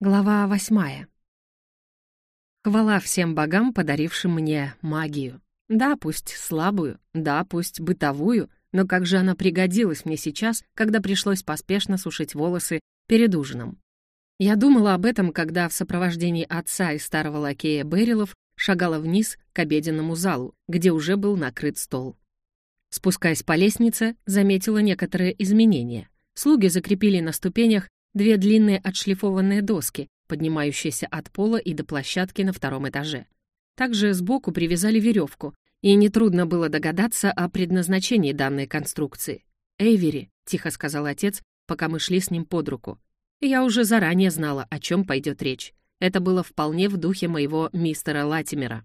Глава восьмая. Хвала всем богам, подарившим мне магию. Да, пусть слабую, да, пусть бытовую, но как же она пригодилась мне сейчас, когда пришлось поспешно сушить волосы перед ужином. Я думала об этом, когда в сопровождении отца и старого лакея Берилов шагала вниз к обеденному залу, где уже был накрыт стол. Спускаясь по лестнице, заметила некоторые изменения. Слуги закрепили на ступенях две длинные отшлифованные доски, поднимающиеся от пола и до площадки на втором этаже. Также сбоку привязали веревку, и нетрудно было догадаться о предназначении данной конструкции. «Эйвери», — тихо сказал отец, пока мы шли с ним под руку. Я уже заранее знала, о чем пойдет речь. Это было вполне в духе моего мистера Латимера.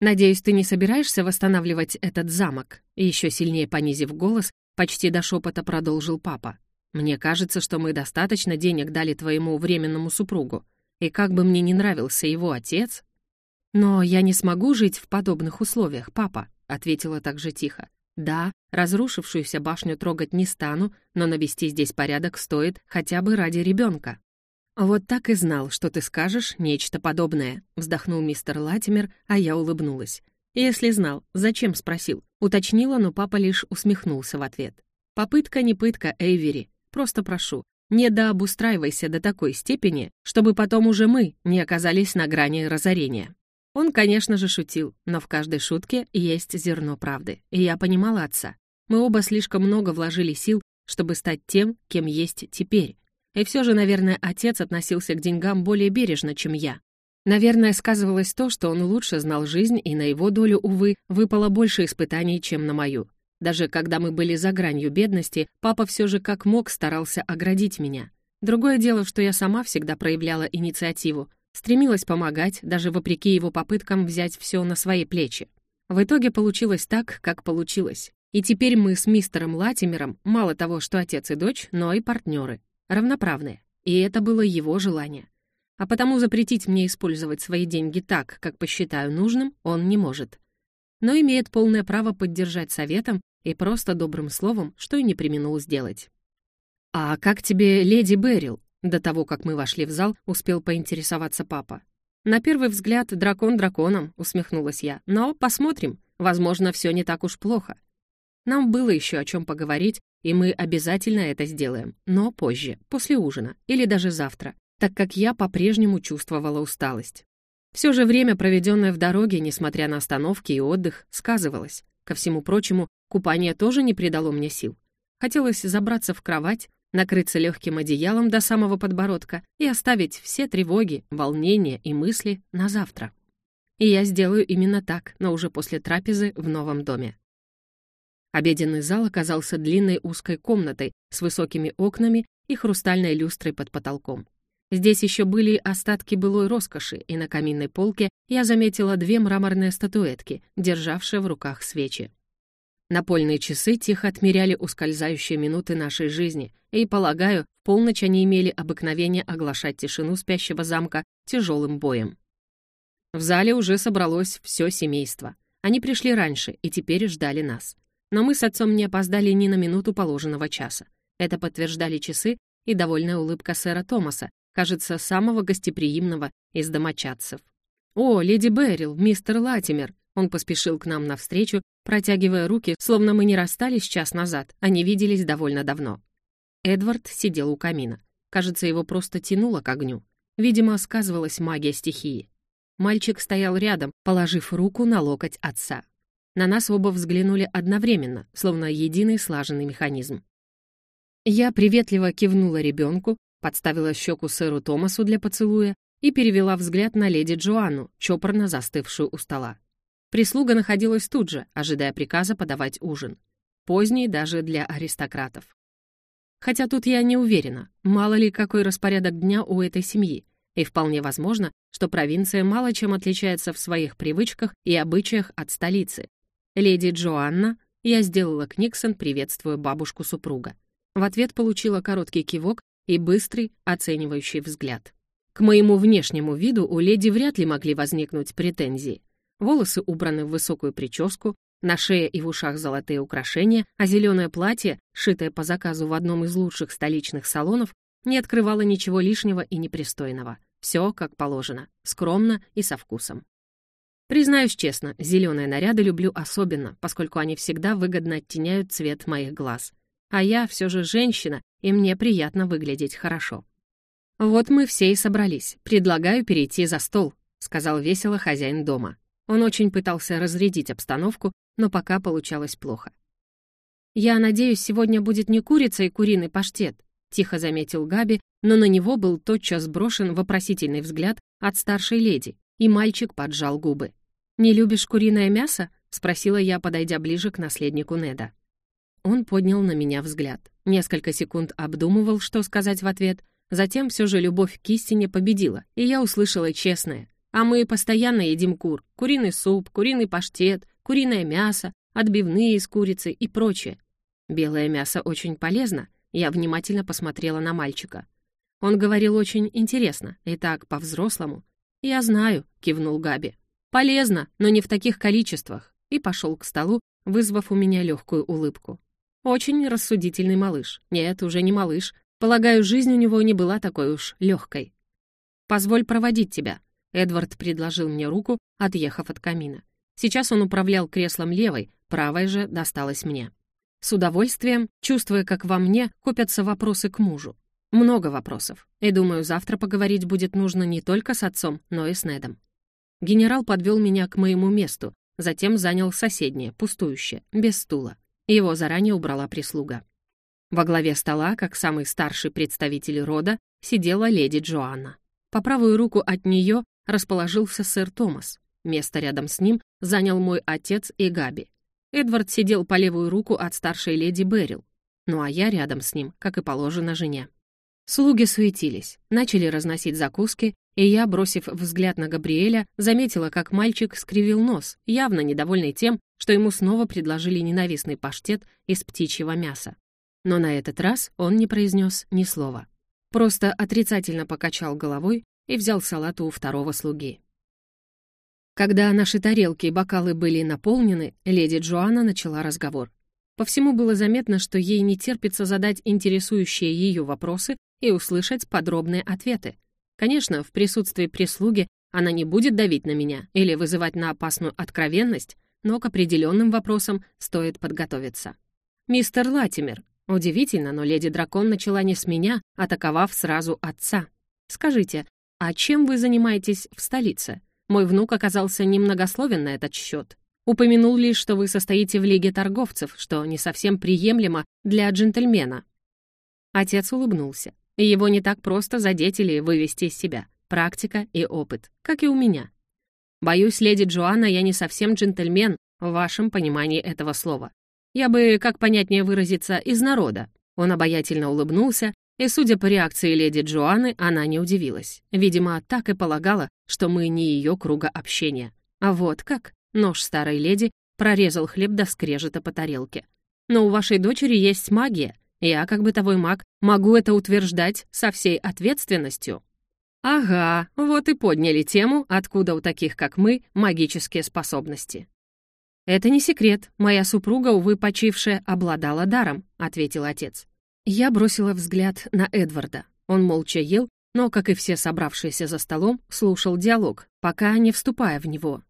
«Надеюсь, ты не собираешься восстанавливать этот замок?» Еще сильнее понизив голос, почти до шепота продолжил папа. Мне кажется, что мы достаточно денег дали твоему временному супругу, и как бы мне не нравился его отец... Но я не смогу жить в подобных условиях, папа, ответила также тихо. Да, разрушившуюся башню трогать не стану, но навести здесь порядок стоит хотя бы ради ребенка. «Вот так и знал, что ты скажешь нечто подобное», — вздохнул мистер Латимер, а я улыбнулась. «Если знал, зачем?» — спросил. Уточнила, но папа лишь усмехнулся в ответ. «Попытка не пытка, Эйвери. Просто прошу, не дообустраивайся до такой степени, чтобы потом уже мы не оказались на грани разорения». Он, конечно же, шутил, но в каждой шутке есть зерно правды. И я понимала отца. Мы оба слишком много вложили сил, чтобы стать тем, кем есть теперь. И все же, наверное, отец относился к деньгам более бережно, чем я. Наверное, сказывалось то, что он лучше знал жизнь, и на его долю, увы, выпало больше испытаний, чем на мою. Даже когда мы были за гранью бедности, папа все же как мог старался оградить меня. Другое дело, что я сама всегда проявляла инициативу, стремилась помогать, даже вопреки его попыткам взять все на свои плечи. В итоге получилось так, как получилось. И теперь мы с мистером Латимером мало того, что отец и дочь, но и партнеры. Равноправные. И это было его желание. А потому запретить мне использовать свои деньги так, как посчитаю нужным, он не может. Но имеет полное право поддержать советом и просто добрым словом, что и не применул сделать. «А как тебе леди Берил?» До того, как мы вошли в зал, успел поинтересоваться папа. «На первый взгляд дракон драконом», — усмехнулась я. «Но посмотрим. Возможно, все не так уж плохо. Нам было еще о чем поговорить, и мы обязательно это сделаем, но позже, после ужина или даже завтра, так как я по-прежнему чувствовала усталость. Все же время, проведенное в дороге, несмотря на остановки и отдых, сказывалось. Ко всему прочему, Купание тоже не придало мне сил. Хотелось забраться в кровать, накрыться легким одеялом до самого подбородка и оставить все тревоги, волнения и мысли на завтра. И я сделаю именно так, но уже после трапезы в новом доме. Обеденный зал оказался длинной узкой комнатой с высокими окнами и хрустальной люстрой под потолком. Здесь еще были остатки былой роскоши, и на каминной полке я заметила две мраморные статуэтки, державшие в руках свечи. Напольные часы тихо отмеряли ускользающие минуты нашей жизни, и, полагаю, в полночь они имели обыкновение оглашать тишину спящего замка тяжелым боем. В зале уже собралось все семейство. Они пришли раньше и теперь ждали нас. Но мы с отцом не опоздали ни на минуту положенного часа. Это подтверждали часы и довольная улыбка сэра Томаса, кажется, самого гостеприимного из домочадцев. «О, леди Беррил, мистер Латимер!» Он поспешил к нам навстречу, протягивая руки, словно мы не расстались час назад, а не виделись довольно давно. Эдвард сидел у камина. Кажется, его просто тянуло к огню. Видимо, сказывалась магия стихии. Мальчик стоял рядом, положив руку на локоть отца. На нас оба взглянули одновременно, словно единый слаженный механизм. Я приветливо кивнула ребенку, подставила щеку сэру Томасу для поцелуя и перевела взгляд на леди Джоанну, чопорно застывшую у стола. Прислуга находилась тут же, ожидая приказа подавать ужин. Поздний даже для аристократов. Хотя тут я не уверена, мало ли какой распорядок дня у этой семьи, и вполне возможно, что провинция мало чем отличается в своих привычках и обычаях от столицы. Леди Джоанна, я сделала Книксон, приветствуя бабушку супруга. В ответ получила короткий кивок и быстрый, оценивающий взгляд. К моему внешнему виду у леди вряд ли могли возникнуть претензии. Волосы убраны в высокую прическу, на шее и в ушах золотые украшения, а зеленое платье, шитое по заказу в одном из лучших столичных салонов, не открывала ничего лишнего и непристойного. Все как положено, скромно и со вкусом. Признаюсь честно, зеленые наряды люблю особенно, поскольку они всегда выгодно оттеняют цвет моих глаз. А я все же женщина, и мне приятно выглядеть хорошо. «Вот мы все и собрались. Предлагаю перейти за стол», — сказал весело хозяин дома. Он очень пытался разрядить обстановку, но пока получалось плохо. «Я надеюсь, сегодня будет не курица и куриный паштет», — тихо заметил Габи, но на него был тотчас брошен вопросительный взгляд от старшей леди, и мальчик поджал губы. «Не любишь куриное мясо?» — спросила я, подойдя ближе к наследнику Неда. Он поднял на меня взгляд. Несколько секунд обдумывал, что сказать в ответ, Затем все же любовь к истине победила, и я услышала честное. А мы постоянно едим кур. Куриный суп, куриный паштет, куриное мясо, отбивные из курицы и прочее. Белое мясо очень полезно. Я внимательно посмотрела на мальчика. Он говорил очень интересно, и так, по-взрослому. «Я знаю», — кивнул Габи. «Полезно, но не в таких количествах», и пошел к столу, вызвав у меня легкую улыбку. Очень рассудительный малыш. Нет, уже не малыш, Полагаю, жизнь у него не была такой уж легкой. «Позволь проводить тебя», — Эдвард предложил мне руку, отъехав от камина. Сейчас он управлял креслом левой, правой же досталась мне. С удовольствием, чувствуя, как во мне копятся вопросы к мужу. Много вопросов. И думаю, завтра поговорить будет нужно не только с отцом, но и с Недом. Генерал подвел меня к моему месту, затем занял соседнее, пустующее, без стула. Его заранее убрала прислуга. Во главе стола, как самый старший представитель рода, сидела леди Джоанна. По правую руку от нее расположился сэр Томас. Место рядом с ним занял мой отец и Габи. Эдвард сидел по левую руку от старшей леди Берил. Ну а я рядом с ним, как и положено жене. Слуги суетились, начали разносить закуски, и я, бросив взгляд на Габриэля, заметила, как мальчик скривил нос, явно недовольный тем, что ему снова предложили ненавистный паштет из птичьего мяса. Но на этот раз он не произнес ни слова. Просто отрицательно покачал головой и взял салат у второго слуги. Когда наши тарелки и бокалы были наполнены, леди Джоанна начала разговор. По всему было заметно, что ей не терпится задать интересующие ее вопросы и услышать подробные ответы. Конечно, в присутствии прислуги она не будет давить на меня или вызывать на опасную откровенность, но к определенным вопросам стоит подготовиться. «Мистер Латимер, Удивительно, но леди Дракон начала не с меня, атаковав сразу отца. «Скажите, а чем вы занимаетесь в столице? Мой внук оказался немногословен на этот счет. Упомянул лишь, что вы состоите в Лиге торговцев, что не совсем приемлемо для джентльмена». Отец улыбнулся. Его не так просто задеть или вывести из себя. Практика и опыт, как и у меня. Боюсь, леди Джоанна, я не совсем джентльмен в вашем понимании этого слова. Я бы, как понятнее выразиться, из народа». Он обаятельно улыбнулся, и, судя по реакции леди Джоанны, она не удивилась. Видимо, так и полагала, что мы не ее круга общения. А вот как? Нож старой леди прорезал хлеб до скрежета по тарелке. «Но у вашей дочери есть магия. Я, как бытовой маг, могу это утверждать со всей ответственностью». «Ага, вот и подняли тему, откуда у таких, как мы, магические способности. «Это не секрет. Моя супруга, увы, почившая, обладала даром», — ответил отец. Я бросила взгляд на Эдварда. Он молча ел, но, как и все собравшиеся за столом, слушал диалог, пока не вступая в него.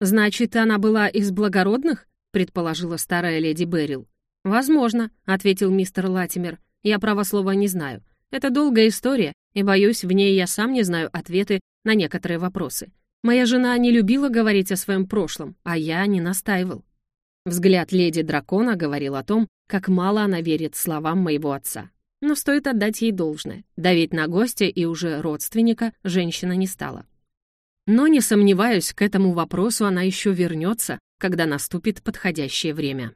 «Значит, она была из благородных?» — предположила старая леди Берил. «Возможно», — ответил мистер Латимер. «Я право слова не знаю. Это долгая история, и, боюсь, в ней я сам не знаю ответы на некоторые вопросы. Моя жена не любила говорить о своем прошлом, а я не настаивал. Взгляд леди дракона говорил о том, как мало она верит словам моего отца. Но стоит отдать ей должное. Давить на гостя и уже родственника женщина не стала. Но не сомневаюсь, к этому вопросу она еще вернется, когда наступит подходящее время.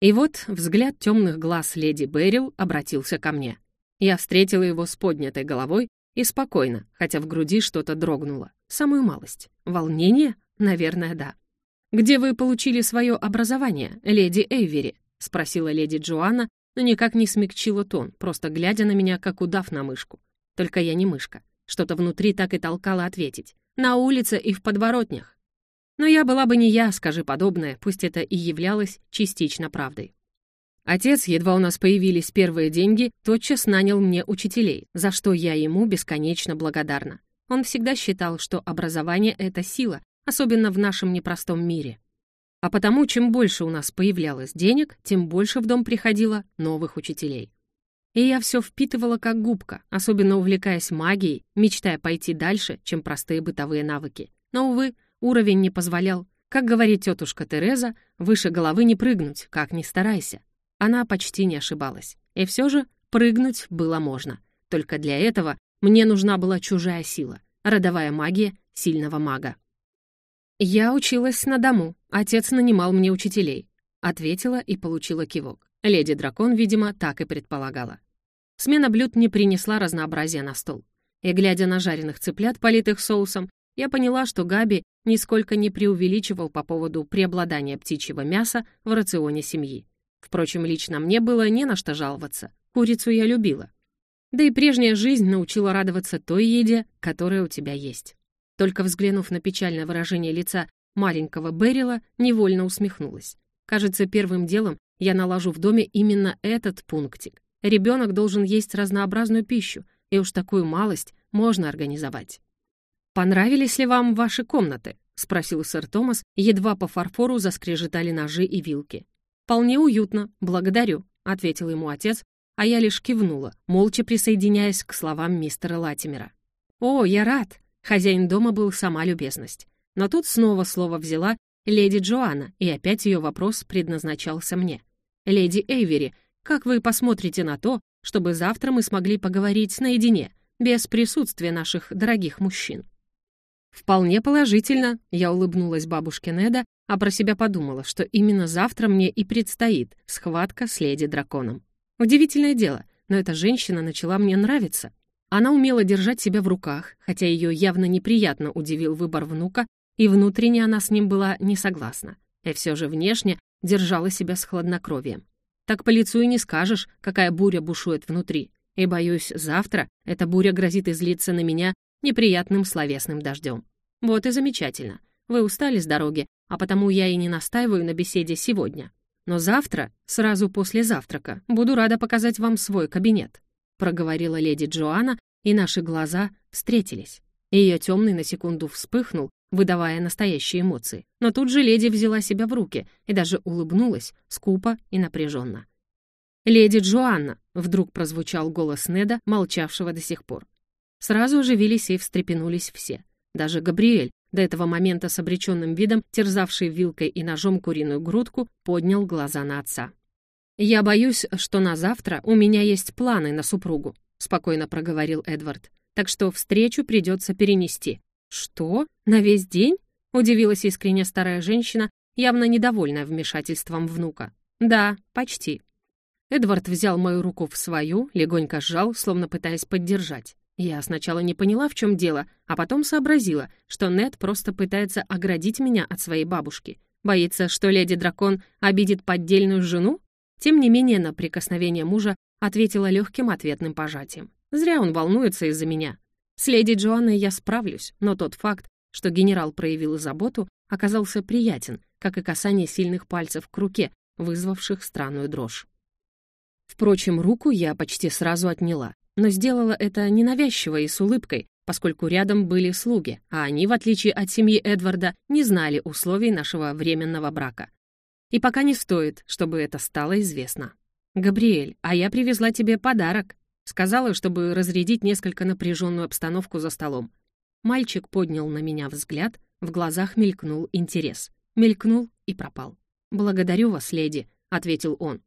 И вот взгляд темных глаз леди Берил обратился ко мне. Я встретила его с поднятой головой и спокойно, хотя в груди что-то дрогнуло. Самую малость. Волнение? Наверное, да. «Где вы получили свое образование, леди Эйвери?» — спросила леди Джоанна, но никак не смягчила тон, просто глядя на меня, как удав на мышку. Только я не мышка. Что-то внутри так и толкало ответить. На улице и в подворотнях. Но я была бы не я, скажи подобное, пусть это и являлось частично правдой. Отец, едва у нас появились первые деньги, тотчас нанял мне учителей, за что я ему бесконечно благодарна. Он всегда считал, что образование — это сила, особенно в нашем непростом мире. А потому, чем больше у нас появлялось денег, тем больше в дом приходило новых учителей. И я все впитывала как губка, особенно увлекаясь магией, мечтая пойти дальше, чем простые бытовые навыки. Но, увы, уровень не позволял. Как говорит тетушка Тереза, выше головы не прыгнуть, как ни старайся. Она почти не ошибалась. И все же прыгнуть было можно. Только для этого мне нужна была чужая сила, родовая магия сильного мага. «Я училась на дому. Отец нанимал мне учителей», — ответила и получила кивок. Леди-дракон, видимо, так и предполагала. Смена блюд не принесла разнообразия на стол. И, глядя на жареных цыплят, политых соусом, я поняла, что Габи нисколько не преувеличивал по поводу преобладания птичьего мяса в рационе семьи. Впрочем, лично мне было не на что жаловаться. Курицу я любила. Да и прежняя жизнь научила радоваться той еде, которая у тебя есть. Только взглянув на печальное выражение лица маленького Берила, невольно усмехнулась. Кажется, первым делом я наложу в доме именно этот пунктик. Ребенок должен есть разнообразную пищу, и уж такую малость можно организовать. «Понравились ли вам ваши комнаты?» — спросил сэр Томас, едва по фарфору заскрежетали ножи и вилки. «Вполне уютно, благодарю», — ответил ему отец, а я лишь кивнула, молча присоединяясь к словам мистера Латимера. «О, я рад!» — хозяин дома был сама любезность. Но тут снова слово взяла леди Джоанна, и опять ее вопрос предназначался мне. «Леди Эйвери, как вы посмотрите на то, чтобы завтра мы смогли поговорить наедине, без присутствия наших дорогих мужчин?» «Вполне положительно», — я улыбнулась бабушке Неда, а про себя подумала, что именно завтра мне и предстоит схватка с леди-драконом. Удивительное дело, но эта женщина начала мне нравиться. Она умела держать себя в руках, хотя ее явно неприятно удивил выбор внука, и внутренне она с ним была не согласна. И все же внешне держала себя с хладнокровием. Так по лицу и не скажешь, какая буря бушует внутри. И, боюсь, завтра эта буря грозит излиться на меня неприятным словесным дождем. Вот и замечательно. Вы устали с дороги, а потому я и не настаиваю на беседе сегодня. Но завтра, сразу после завтрака, буду рада показать вам свой кабинет», проговорила леди Джоанна, и наши глаза встретились. Ее темный на секунду вспыхнул, выдавая настоящие эмоции. Но тут же леди взяла себя в руки и даже улыбнулась, скупо и напряженно. «Леди Джоанна!» — вдруг прозвучал голос Неда, молчавшего до сих пор. Сразу оживились и встрепенулись все. Даже Габриэль, до этого момента с обреченным видом, терзавший вилкой и ножом куриную грудку, поднял глаза на отца. «Я боюсь, что на завтра у меня есть планы на супругу», спокойно проговорил Эдвард. «Так что встречу придется перенести». «Что? На весь день?» удивилась искренне старая женщина, явно недовольная вмешательством внука. «Да, почти». Эдвард взял мою руку в свою, легонько сжал, словно пытаясь поддержать. Я сначала не поняла, в чем дело, а потом сообразила, что Нед просто пытается оградить меня от своей бабушки. Боится, что леди-дракон обидит поддельную жену? Тем не менее, на прикосновение мужа ответила легким ответным пожатием. Зря он волнуется из-за меня. С леди Джоанной я справлюсь, но тот факт, что генерал проявил заботу, оказался приятен, как и касание сильных пальцев к руке, вызвавших странную дрожь. Впрочем, руку я почти сразу отняла но сделала это ненавязчиво и с улыбкой, поскольку рядом были слуги, а они, в отличие от семьи Эдварда, не знали условий нашего временного брака. И пока не стоит, чтобы это стало известно. «Габриэль, а я привезла тебе подарок», сказала, чтобы разрядить несколько напряженную обстановку за столом. Мальчик поднял на меня взгляд, в глазах мелькнул интерес. Мелькнул и пропал. «Благодарю вас, леди», — ответил он.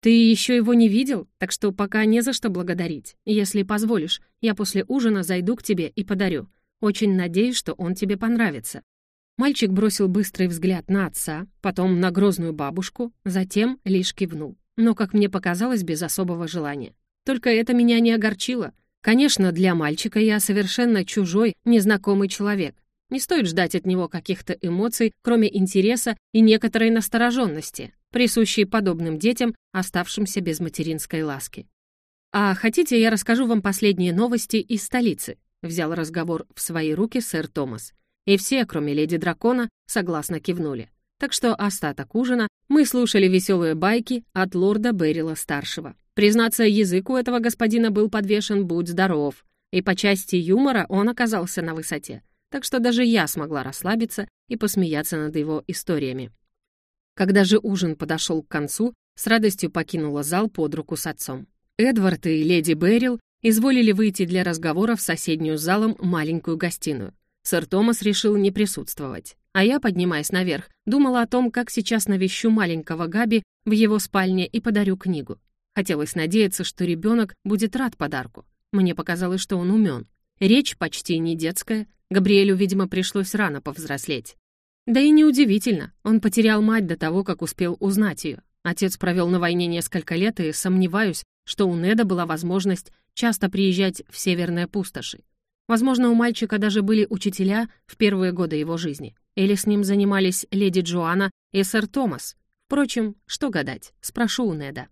«Ты еще его не видел, так что пока не за что благодарить. Если позволишь, я после ужина зайду к тебе и подарю. Очень надеюсь, что он тебе понравится». Мальчик бросил быстрый взгляд на отца, потом на грозную бабушку, затем лишь кивнул. Но, как мне показалось, без особого желания. Только это меня не огорчило. Конечно, для мальчика я совершенно чужой, незнакомый человек. Не стоит ждать от него каких-то эмоций, кроме интереса и некоторой настороженности присущие подобным детям, оставшимся без материнской ласки. «А хотите, я расскажу вам последние новости из столицы?» взял разговор в свои руки сэр Томас. И все, кроме леди дракона, согласно кивнули. Так что остаток ужина мы слушали веселые байки от лорда Беррила-старшего. Признаться, язык у этого господина был подвешен «будь здоров», и по части юмора он оказался на высоте, так что даже я смогла расслабиться и посмеяться над его историями. Когда же ужин подошел к концу, с радостью покинула зал под руку с отцом. Эдвард и леди Беррил изволили выйти для разговора в соседнюю с залом маленькую гостиную. Сэр Томас решил не присутствовать. А я, поднимаясь наверх, думала о том, как сейчас навещу маленького Габи в его спальне и подарю книгу. Хотелось надеяться, что ребенок будет рад подарку. Мне показалось, что он умен. Речь почти не детская. Габриэлю, видимо, пришлось рано повзрослеть. Да и неудивительно, он потерял мать до того, как успел узнать ее. Отец провел на войне несколько лет, и сомневаюсь, что у Неда была возможность часто приезжать в северные пустоши. Возможно, у мальчика даже были учителя в первые годы его жизни. Или с ним занимались леди Джоанна и сэр Томас. Впрочем, что гадать, спрошу у Неда.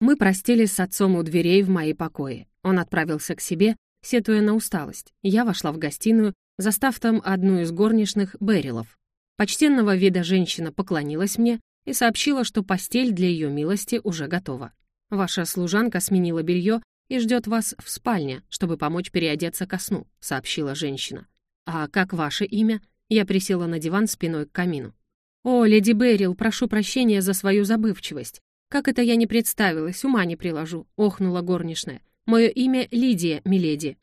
Мы простились с отцом у дверей в мои покои. Он отправился к себе, сетуя на усталость. Я вошла в гостиную, застав там одну из горничных Берилов. Почтенного вида женщина поклонилась мне и сообщила, что постель для ее милости уже готова. Ваша служанка сменила белье и ждет вас в спальне, чтобы помочь переодеться ко сну», — сообщила женщина. «А как ваше имя?» Я присела на диван спиной к камину. «О, леди Беррил, прошу прощения за свою забывчивость. «Как это я не представилась, ума не приложу», — охнула горничная. «Мое имя Лидия, миледи».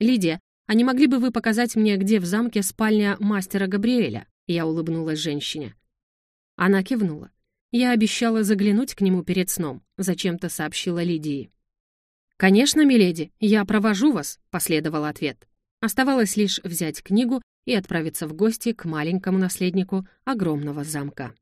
«Лидия, а не могли бы вы показать мне, где в замке спальня мастера Габриэля?» Я улыбнулась женщине. Она кивнула. Я обещала заглянуть к нему перед сном, зачем-то сообщила Лидии. «Конечно, миледи, я провожу вас», — последовал ответ. Оставалось лишь взять книгу и отправиться в гости к маленькому наследнику огромного замка.